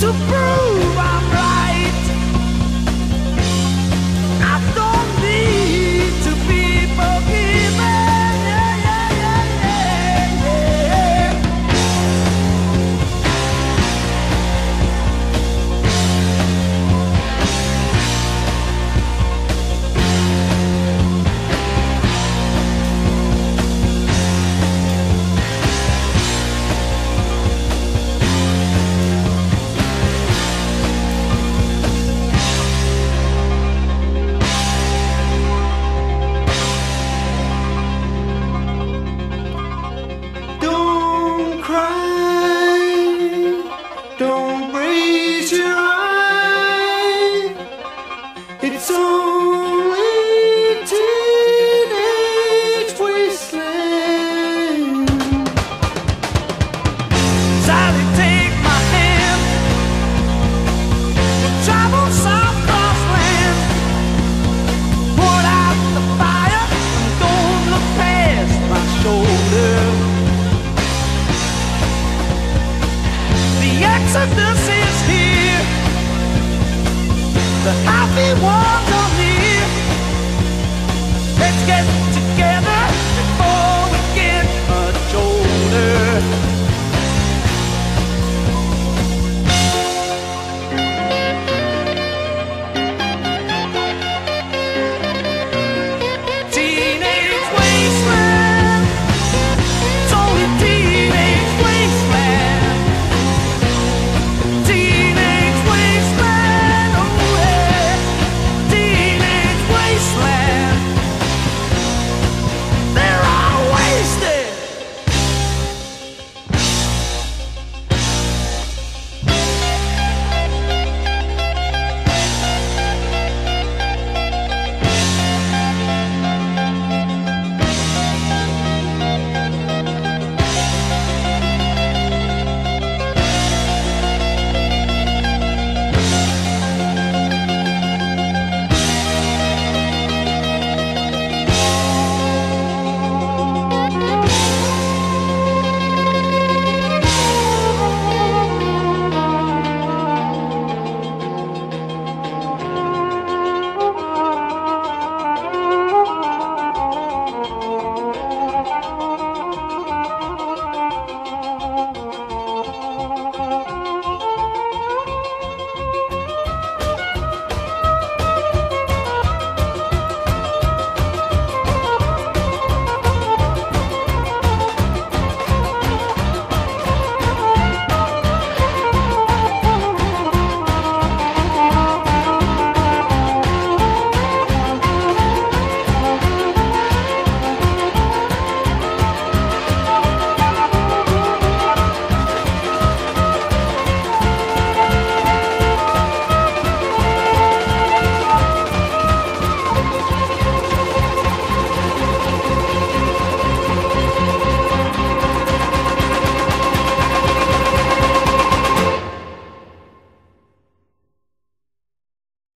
to break. Don't raise your eye. It's all. happy ones are here. Let's get